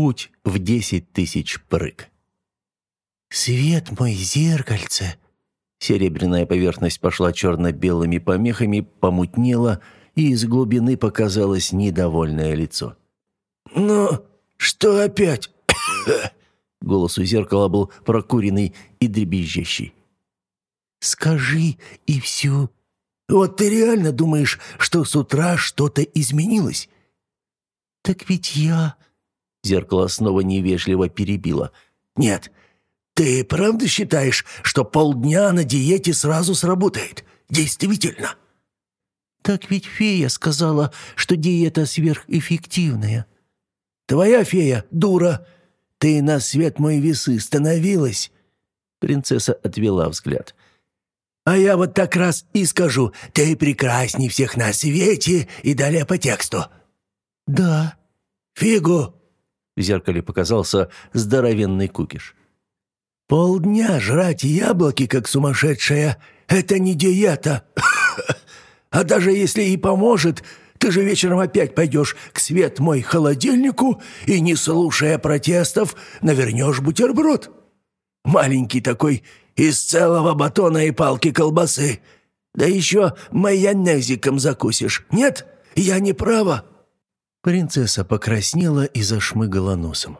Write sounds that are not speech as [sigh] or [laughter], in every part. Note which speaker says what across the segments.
Speaker 1: Путь в десять тысяч прыг.
Speaker 2: «Свет мой, зеркальце!»
Speaker 1: Серебряная поверхность пошла черно-белыми помехами, помутнела, и из глубины показалось недовольное лицо.
Speaker 2: «Ну, что опять?» [coughs]
Speaker 1: Голос у зеркала был прокуренный и дребезжащий.
Speaker 2: «Скажи, и все. Вот ты реально думаешь, что с утра что-то изменилось?» «Так ведь я...»
Speaker 1: Зеркало снова невежливо перебило.
Speaker 2: «Нет, ты правда считаешь, что полдня на диете сразу сработает? Действительно?» «Так ведь фея сказала, что диета сверхэффективная». «Твоя фея дура. Ты на свет мой весы становилась».
Speaker 1: Принцесса отвела взгляд.
Speaker 2: «А я вот так раз и скажу, ты прекрасней всех на свете и далее по тексту». «Да». «Фигу!»
Speaker 1: В зеркале показался здоровенный кукиш.
Speaker 2: «Полдня жрать яблоки, как сумасшедшая, это не диета. [coughs] А даже если и поможет, ты же вечером опять пойдешь к свет мой холодильнику и, не слушая протестов, навернешь бутерброд. Маленький такой, из целого батона и палки колбасы. Да еще майонезиком закусишь. Нет, я не права».
Speaker 1: Принцесса покраснела и зашмыгала носом.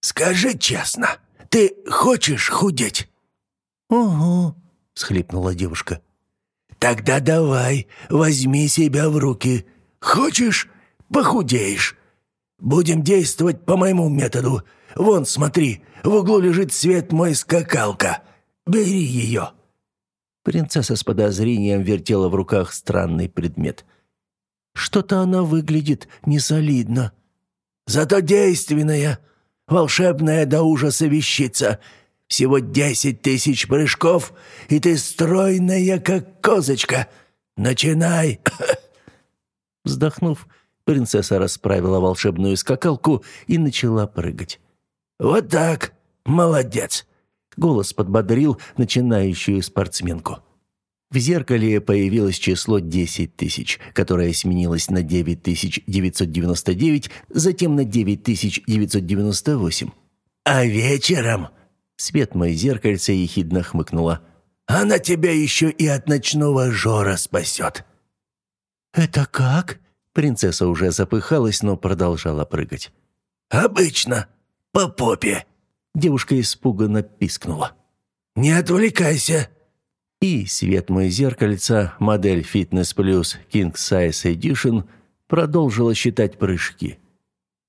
Speaker 2: «Скажи честно, ты хочешь худеть?»
Speaker 1: «Угу», — схлипнула девушка.
Speaker 2: «Тогда давай, возьми себя в руки. Хочешь — похудеешь. Будем действовать по моему методу. Вон, смотри, в углу лежит свет мой скакалка. Бери ее».
Speaker 1: Принцесса с подозрением вертела в руках странный предмет — что-то она выглядит несолидно.
Speaker 2: Зато действенная, волшебная до ужаса вещица. Всего десять тысяч прыжков, и ты стройная, как козочка. Начинай!» [laughs]
Speaker 1: Вздохнув, принцесса расправила волшебную скакалку и начала прыгать.
Speaker 2: «Вот так! Молодец!»
Speaker 1: Голос подбодрил начинающую спортсменку. В зеркале появилось число 10 тысяч, которое сменилось на 9999, затем на 9998.
Speaker 2: «А вечером...»
Speaker 1: Свет мой зеркальце ехидно хмыкнула.
Speaker 2: «Она тебя еще и от ночного жора спасет».
Speaker 1: «Это как?» Принцесса уже запыхалась, но продолжала прыгать.
Speaker 2: «Обычно. По попе».
Speaker 1: Девушка испуганно пискнула.
Speaker 2: «Не отвлекайся
Speaker 1: и свет мой зеркальца, модель Fitness Plus King Size Edition, продолжила считать прыжки.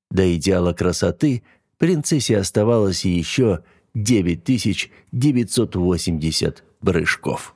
Speaker 1: До идеала красоты принцессе оставалось еще 9980 прыжков.